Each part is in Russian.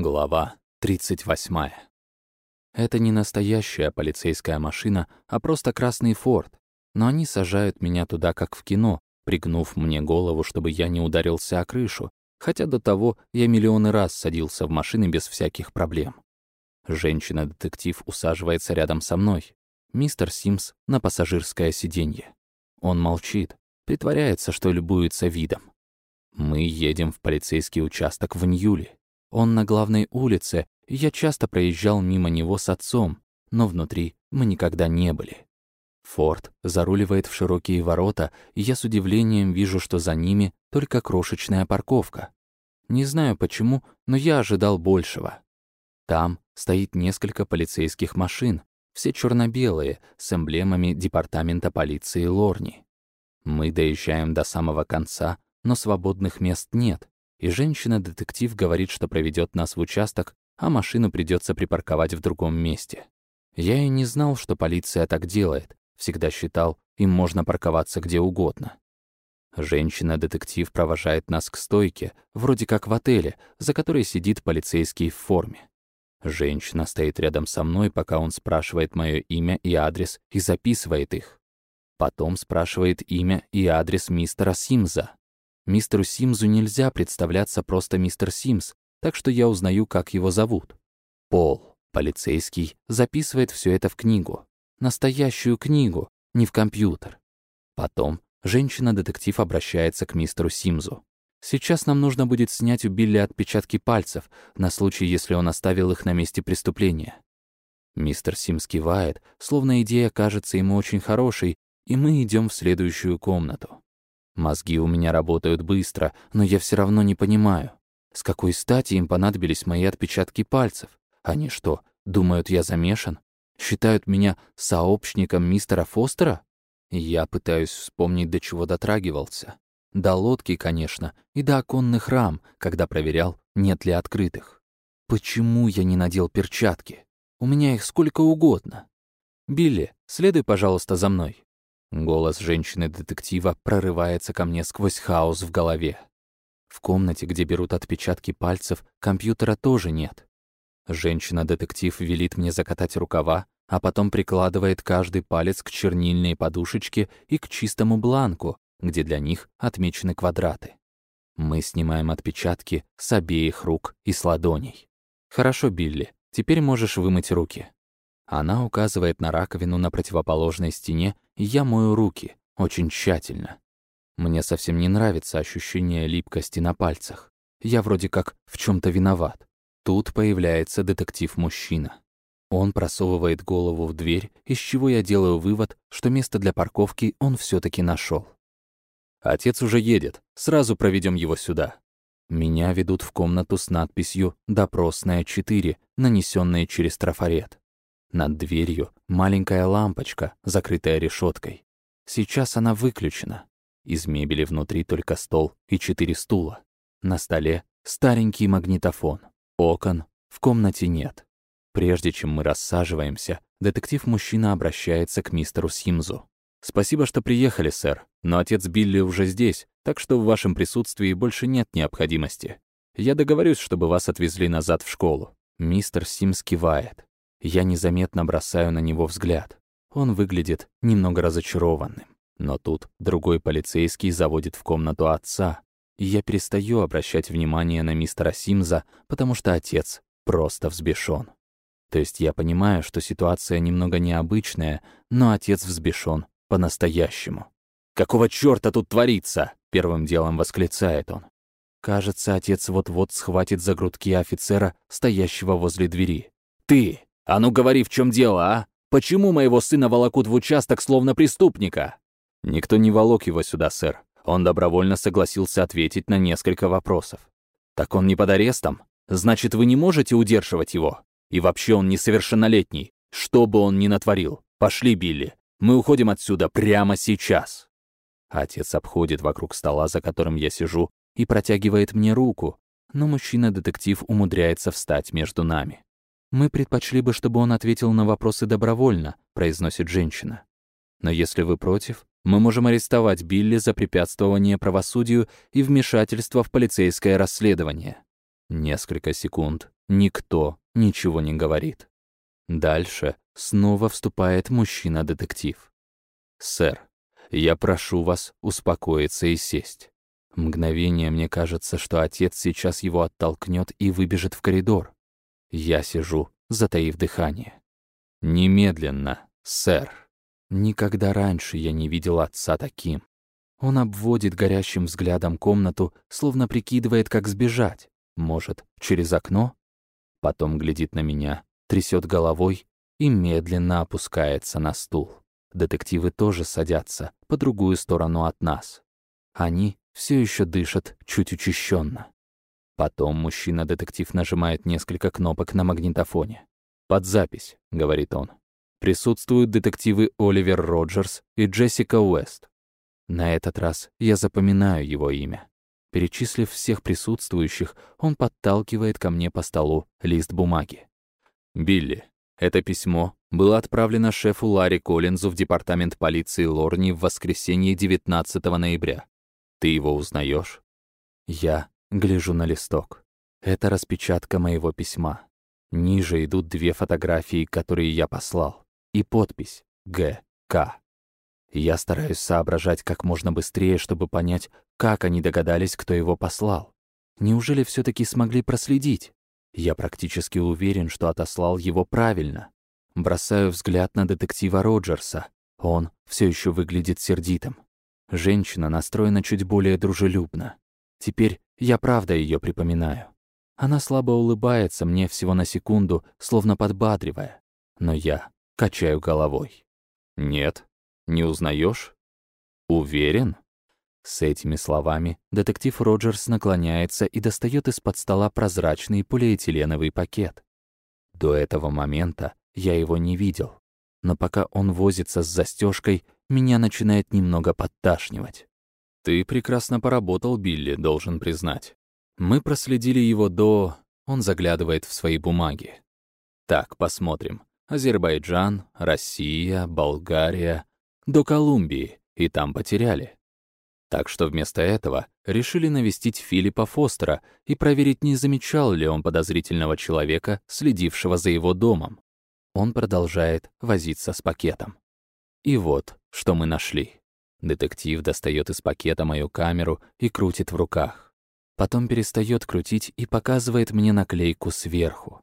Глава 38. Это не настоящая полицейская машина, а просто красный форт. Но они сажают меня туда, как в кино, пригнув мне голову, чтобы я не ударился о крышу, хотя до того я миллионы раз садился в машины без всяких проблем. Женщина-детектив усаживается рядом со мной. Мистер Симс на пассажирское сиденье. Он молчит, притворяется, что любуется видом. Мы едем в полицейский участок в Ньюли. Он на главной улице, я часто проезжал мимо него с отцом, но внутри мы никогда не были. Форд заруливает в широкие ворота, и я с удивлением вижу, что за ними только крошечная парковка. Не знаю почему, но я ожидал большего. Там стоит несколько полицейских машин, все черно-белые, с эмблемами департамента полиции Лорни. Мы доезжаем до самого конца, но свободных мест нет, и женщина-детектив говорит, что проведет нас в участок, а машину придется припарковать в другом месте. Я и не знал, что полиция так делает, всегда считал, им можно парковаться где угодно. Женщина-детектив провожает нас к стойке, вроде как в отеле, за которой сидит полицейский в форме. Женщина стоит рядом со мной, пока он спрашивает мое имя и адрес и записывает их. Потом спрашивает имя и адрес мистера Симза. Мистеру Симзу нельзя представляться просто мистер Симс, так что я узнаю, как его зовут. Пол, полицейский, записывает все это в книгу. Настоящую книгу, не в компьютер. Потом женщина-детектив обращается к мистеру Симзу. Сейчас нам нужно будет снять у Билли отпечатки пальцев, на случай, если он оставил их на месте преступления. Мистер Симс кивает, словно идея кажется ему очень хорошей, и мы идем в следующую комнату. Мозги у меня работают быстро, но я все равно не понимаю, с какой стати им понадобились мои отпечатки пальцев. Они что, думают, я замешан? Считают меня сообщником мистера Фостера? Я пытаюсь вспомнить, до чего дотрагивался. До лодки, конечно, и до оконных рам, когда проверял, нет ли открытых. Почему я не надел перчатки? У меня их сколько угодно. Билли, следуй, пожалуйста, за мной. Голос женщины-детектива прорывается ко мне сквозь хаос в голове. В комнате, где берут отпечатки пальцев, компьютера тоже нет. Женщина-детектив велит мне закатать рукава, а потом прикладывает каждый палец к чернильной подушечке и к чистому бланку, где для них отмечены квадраты. Мы снимаем отпечатки с обеих рук и с ладоней. «Хорошо, Билли, теперь можешь вымыть руки». Она указывает на раковину на противоположной стене, и я мою руки, очень тщательно. Мне совсем не нравится ощущение липкости на пальцах. Я вроде как в чем то виноват. Тут появляется детектив-мужчина. Он просовывает голову в дверь, из чего я делаю вывод, что место для парковки он все таки нашел. Отец уже едет, сразу проведем его сюда. Меня ведут в комнату с надписью «Допросная 4», нанесенная через трафарет. Над дверью маленькая лампочка, закрытая решеткой. Сейчас она выключена. Из мебели внутри только стол и четыре стула. На столе старенький магнитофон. Окон в комнате нет. Прежде чем мы рассаживаемся, детектив-мужчина обращается к мистеру Симзу. «Спасибо, что приехали, сэр, но отец Билли уже здесь, так что в вашем присутствии больше нет необходимости. Я договорюсь, чтобы вас отвезли назад в школу». Мистер Симс кивает. Я незаметно бросаю на него взгляд. Он выглядит немного разочарованным. Но тут другой полицейский заводит в комнату отца, и я перестаю обращать внимание на мистера Симза, потому что отец просто взбешен. То есть я понимаю, что ситуация немного необычная, но отец взбешен по-настоящему. «Какого чёрта тут творится?» — первым делом восклицает он. Кажется, отец вот-вот схватит за грудки офицера, стоящего возле двери. «Ты! А ну говори, в чем дело, а? Почему моего сына волокут в участок словно преступника?» «Никто не волок его сюда, сэр. Он добровольно согласился ответить на несколько вопросов. Так он не под арестом? Значит, вы не можете удерживать его? И вообще он несовершеннолетний. Что бы он ни натворил. Пошли, Билли. Мы уходим отсюда прямо сейчас». Отец обходит вокруг стола, за которым я сижу, и протягивает мне руку, но мужчина-детектив умудряется встать между нами. «Мы предпочли бы, чтобы он ответил на вопросы добровольно», — произносит женщина. «Но если вы против, мы можем арестовать Билли за препятствование правосудию и вмешательство в полицейское расследование». Несколько секунд, Никто ничего не говорит. Дальше снова вступает мужчина-детектив. «Сэр, я прошу вас успокоиться и сесть. Мгновение мне кажется, что отец сейчас его оттолкнет и выбежит в коридор. Я сижу, затаив дыхание. Немедленно, сэр. Никогда раньше я не видел отца таким. Он обводит горящим взглядом комнату, словно прикидывает, как сбежать. Может, через окно? Потом глядит на меня, трясет головой и медленно опускается на стул. Детективы тоже садятся по другую сторону от нас. Они все еще дышат чуть учащенно. Потом мужчина-детектив нажимает несколько кнопок на магнитофоне. «Под запись», — говорит он. Присутствуют детективы Оливер Роджерс и Джессика Уэст. На этот раз я запоминаю его имя. Перечислив всех присутствующих, он подталкивает ко мне по столу лист бумаги. «Билли, это письмо было отправлено шефу Ларри Коллинзу в департамент полиции Лорни в воскресенье 19 ноября. Ты его узнаешь? Я гляжу на листок. Это распечатка моего письма. Ниже идут две фотографии, которые я послал, и подпись «Г. К». Я стараюсь соображать как можно быстрее, чтобы понять, как они догадались, кто его послал. Неужели все таки смогли проследить? Я практически уверен, что отослал его правильно. Бросаю взгляд на детектива Роджерса. Он все еще выглядит сердитым. Женщина настроена чуть более дружелюбно. Теперь я правда ее припоминаю. Она слабо улыбается мне всего на секунду, словно подбадривая. Но я качаю головой. «Нет, не узнаешь? Уверен?» С этими словами детектив Роджерс наклоняется и достает из-под стола прозрачный полиэтиленовый пакет. До этого момента я его не видел, но пока он возится с застежкой, меня начинает немного подташнивать. «Ты прекрасно поработал, Билли, должен признать. Мы проследили его до...» Он заглядывает в свои бумаги. «Так, посмотрим. Азербайджан, Россия, Болгария, до Колумбии, и там потеряли. Так что вместо этого решили навестить Филиппа Фостера и проверить, не замечал ли он подозрительного человека, следившего за его домом. Он продолжает возиться с пакетом. И вот, что мы нашли. Детектив достает из пакета мою камеру и крутит в руках. Потом перестает крутить и показывает мне наклейку сверху.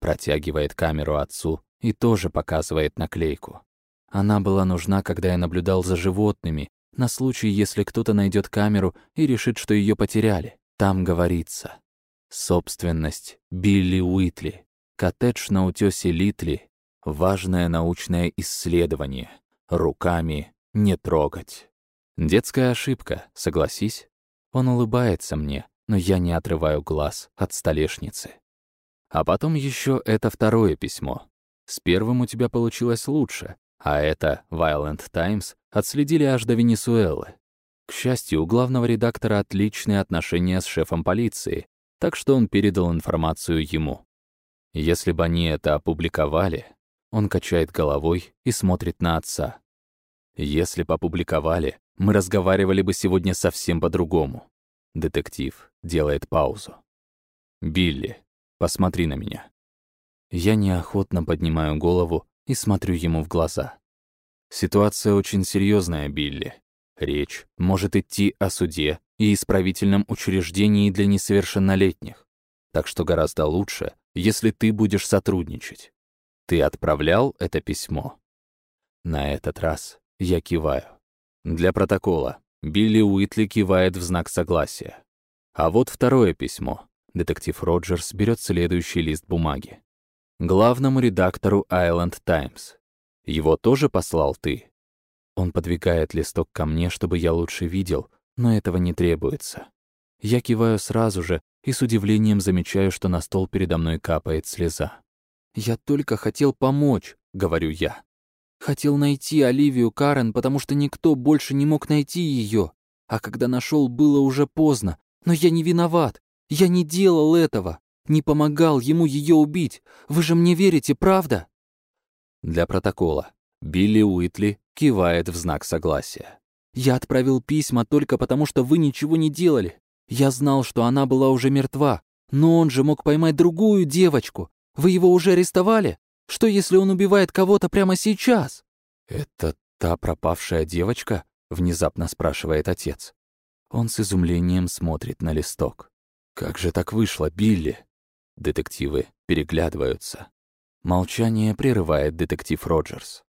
Протягивает камеру отцу и тоже показывает наклейку. Она была нужна, когда я наблюдал за животными, на случай, если кто-то найдет камеру и решит, что ее потеряли. Там говорится. Собственность Билли Уитли. Коттедж на утёсе Литли. Важное научное исследование. Руками не трогать. Детская ошибка, согласись? Он улыбается мне, но я не отрываю глаз от столешницы. А потом еще это второе письмо. С первым у тебя получилось лучше, а это Violent Times отследили аж до Венесуэлы. К счастью, у главного редактора отличные отношения с шефом полиции, так что он передал информацию ему. Если бы они это опубликовали, он качает головой и смотрит на отца. Если бы опубликовали, мы разговаривали бы сегодня совсем по-другому. Детектив делает паузу. «Билли, посмотри на меня». Я неохотно поднимаю голову и смотрю ему в глаза. Ситуация очень серьезная, Билли. Речь может идти о суде и исправительном учреждении для несовершеннолетних. Так что гораздо лучше, если ты будешь сотрудничать. Ты отправлял это письмо? На этот раз я киваю. Для протокола. Билли Уитли кивает в знак согласия. А вот второе письмо. Детектив Роджерс берет следующий лист бумаги. Главному редактору Island Times. Его тоже послал ты?» Он подвигает листок ко мне, чтобы я лучше видел, но этого не требуется. Я киваю сразу же и с удивлением замечаю, что на стол передо мной капает слеза. «Я только хотел помочь», — говорю я. «Хотел найти Оливию Карен, потому что никто больше не мог найти ее. А когда нашел, было уже поздно. Но я не виноват. Я не делал этого. Не помогал ему ее убить. Вы же мне верите, правда?» Для протокола. Билли Уитли кивает в знак согласия. «Я отправил письма только потому, что вы ничего не делали. Я знал, что она была уже мертва, Но он же мог поймать другую девочку. Вы его уже арестовали? Что, если он убивает кого-то прямо сейчас?» «Это та пропавшая девочка?» — внезапно спрашивает отец. Он с изумлением смотрит на листок. «Как же так вышло, Билли?» Детективы переглядываются. Молчание прерывает детектив Роджерс.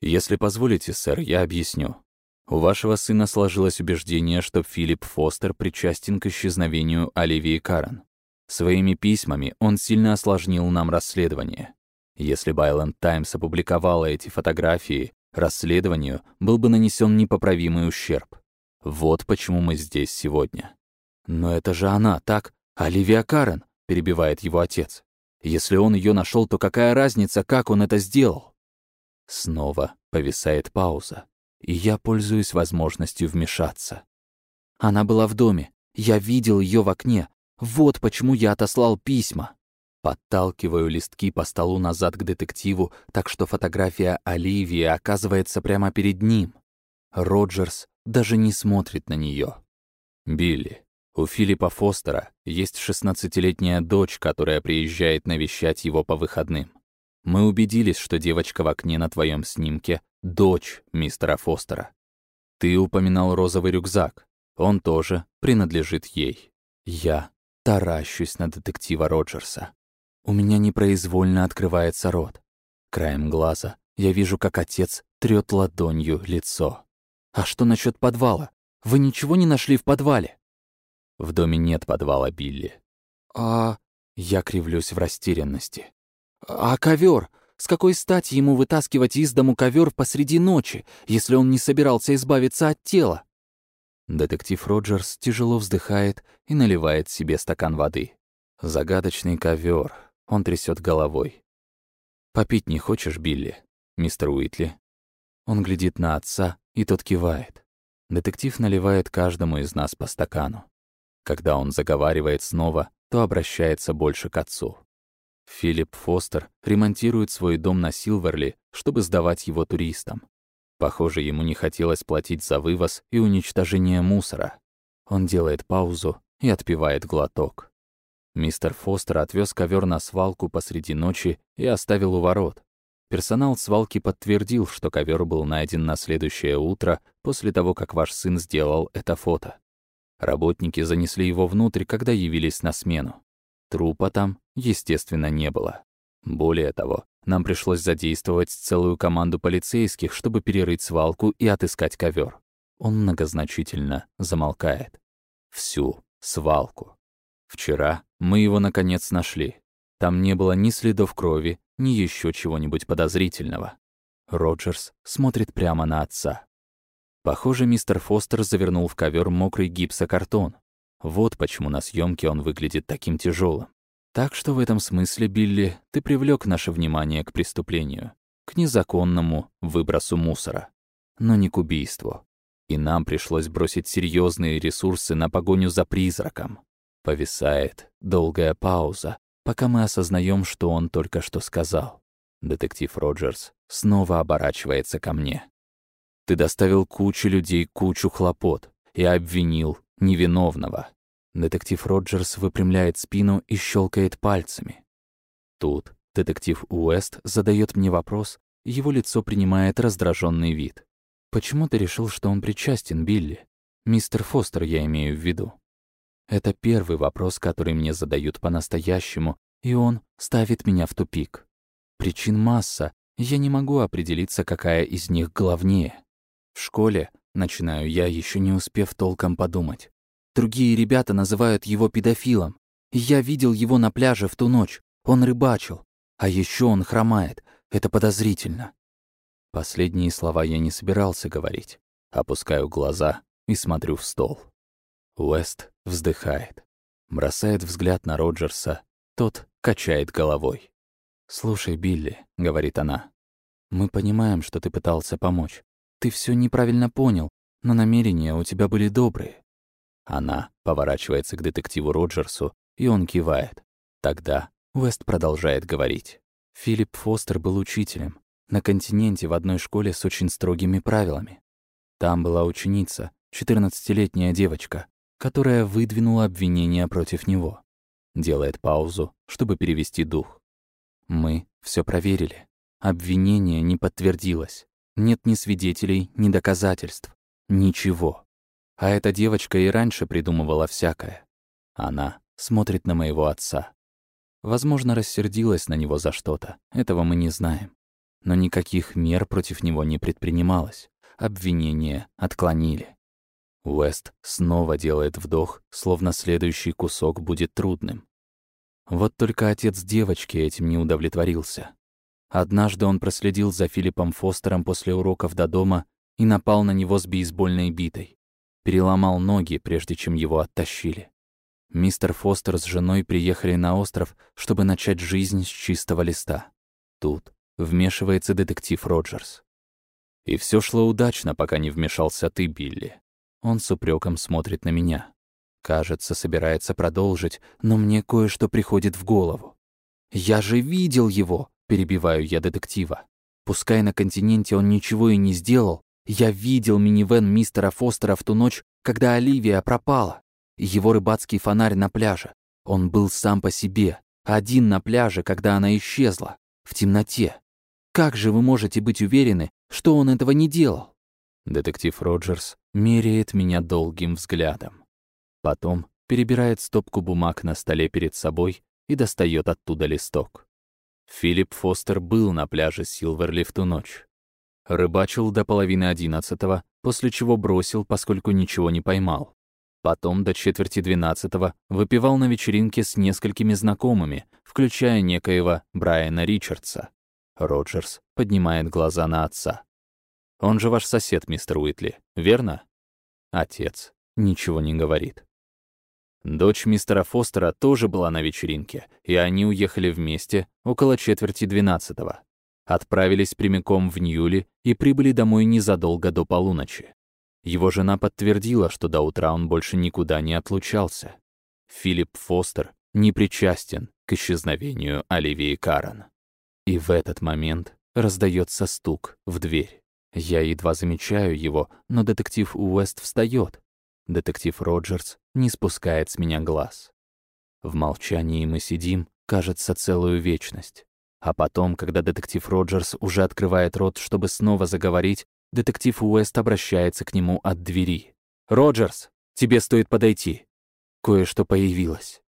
«Если позволите, сэр, я объясню. У вашего сына сложилось убеждение, что Филипп Фостер причастен к исчезновению Оливии Карен. Своими письмами он сильно осложнил нам расследование. Если Байленд Таймс опубликовала эти фотографии, расследованию был бы нанесен непоправимый ущерб. Вот почему мы здесь сегодня. «Но это же она, так? Оливия Карен», — перебивает его отец. «Если он ее нашел, то какая разница, как он это сделал?» Снова повисает пауза и я пользуюсь возможностью вмешаться. Она была в доме, я видел ее в окне, вот почему я отослал письма. Подталкиваю листки по столу назад к детективу, так что фотография Оливии оказывается прямо перед ним. Роджерс даже не смотрит на нее. Билли, у Филиппа Фостера есть 16-летняя дочь, которая приезжает навещать его по выходным. Мы убедились, что девочка в окне на твоем снимке — дочь мистера Фостера. Ты упоминал розовый рюкзак. Он тоже принадлежит ей. Я таращусь на детектива Роджерса. У меня непроизвольно открывается рот. Краем глаза я вижу, как отец трёт ладонью лицо. «А что насчет подвала? Вы ничего не нашли в подвале?» В доме нет подвала Билли. «А...» Я кривлюсь в растерянности. А ковер? С какой стати ему вытаскивать из дому ковер посреди ночи, если он не собирался избавиться от тела? Детектив Роджерс тяжело вздыхает и наливает себе стакан воды. Загадочный ковер. Он трясет головой. «Попить не хочешь, Билли?» «Мистер Уитли?» Он глядит на отца, и тот кивает. Детектив наливает каждому из нас по стакану. Когда он заговаривает снова, то обращается больше к отцу. Филипп Фостер ремонтирует свой дом на Силверли, чтобы сдавать его туристам. Похоже, ему не хотелось платить за вывоз и уничтожение мусора. Он делает паузу и отпивает глоток. Мистер Фостер отвез ковер на свалку посреди ночи и оставил у ворот. Персонал свалки подтвердил, что ковер был найден на следующее утро после того, как ваш сын сделал это фото. Работники занесли его внутрь, когда явились на смену. Трупа там, естественно, не было. Более того, нам пришлось задействовать целую команду полицейских, чтобы перерыть свалку и отыскать ковер. Он многозначительно замолкает. Всю свалку. Вчера мы его наконец нашли. Там не было ни следов крови, ни еще чего-нибудь подозрительного. Роджерс смотрит прямо на отца. Похоже, мистер Фостер завернул в ковер мокрый гипсокартон, вот почему на съемке он выглядит таким тяжелым. Так что в этом смысле, Билли, ты привлек наше внимание к преступлению, к незаконному выбросу мусора, но не к убийству. И нам пришлось бросить серьезные ресурсы на погоню за призраком. Повисает долгая пауза, пока мы осознаем, что он только что сказал. Детектив Роджерс снова оборачивается ко мне. Ты доставил куче людей кучу хлопот и обвинил невиновного. Детектив Роджерс выпрямляет спину и щелкает пальцами. Тут детектив Уэст задает мне вопрос, его лицо принимает раздраженный вид. «Почему ты решил, что он причастен, Билли? Мистер Фостер, я имею в виду». Это первый вопрос, который мне задают по-настоящему, и он ставит меня в тупик. Причин масса, я не могу определиться, какая из них главнее. В школе, начинаю я, еще не успев толком подумать. Другие ребята называют его педофилом. я видел его на пляже в ту ночь. Он рыбачил. А еще он хромает. Это подозрительно. Последние слова я не собирался говорить. Опускаю глаза и смотрю в стол. Уэст вздыхает. Бросает взгляд на Роджерса. Тот качает головой. «Слушай, Билли», — говорит она, — «мы понимаем, что ты пытался помочь. Ты все неправильно понял, но намерения у тебя были добрые. Она поворачивается к детективу Роджерсу, и он кивает. Тогда Уэст продолжает говорить. Филипп Фостер был учителем. На континенте в одной школе с очень строгими правилами. Там была ученица, 14-летняя девочка, которая выдвинула обвинение против него. Делает паузу, чтобы перевести дух. Мы все проверили. Обвинение не подтвердилось. Нет ни свидетелей, ни доказательств. Ничего. А эта девочка и раньше придумывала всякое. Она смотрит на моего отца. Возможно, рассердилась на него за что-то. Этого мы не знаем. Но никаких мер против него не предпринималось. Обвинения отклонили. Уэст снова делает вдох, словно следующий кусок будет трудным. Вот только отец девочки этим не удовлетворился. Однажды он проследил за Филиппом Фостером после уроков до дома и напал на него с бейсбольной битой. Переломал ноги, прежде чем его оттащили. Мистер Фостер с женой приехали на остров, чтобы начать жизнь с чистого листа. Тут вмешивается детектив Роджерс. И все шло удачно, пока не вмешался ты, Билли. Он с упреком смотрит на меня. Кажется, собирается продолжить, но мне кое-что приходит в голову. «Я же видел его!» — перебиваю я детектива. Пускай на континенте он ничего и не сделал, я видел минивэн мистера Фостера в ту ночь, когда Оливия пропала. Его рыбацкий фонарь на пляже. Он был сам по себе, один на пляже, когда она исчезла, в темноте. Как же вы можете быть уверены, что он этого не делал?» Детектив Роджерс меряет меня долгим взглядом. Потом перебирает стопку бумаг на столе перед собой и достает оттуда листок. Филипп Фостер был на пляже Силверли в ту ночь. Рыбачил до половины одиннадцатого, после чего бросил, поскольку ничего не поймал. Потом до четверти двенадцатого выпивал на вечеринке с несколькими знакомыми, включая некоего Брайана Ричардса. Роджерс поднимает глаза на отца. «Он же ваш сосед, мистер Уитли, верно?» Отец ничего не говорит. Дочь мистера Фостера тоже была на вечеринке, и они уехали вместе около четверти двенадцатого отправились прямиком в Ньюли и прибыли домой незадолго до полуночи. Его жена подтвердила, что до утра он больше никуда не отлучался. Филипп Фостер не причастен к исчезновению Оливии Карен. И в этот момент раздается стук в дверь. Я едва замечаю его, но детектив Уэст встает. Детектив Роджерс не спускает с меня глаз. В молчании мы сидим, кажется, целую вечность. А потом, когда детектив Роджерс уже открывает рот, чтобы снова заговорить, детектив Уэст обращается к нему от двери. «Роджерс, тебе стоит подойти. Кое-что появилось».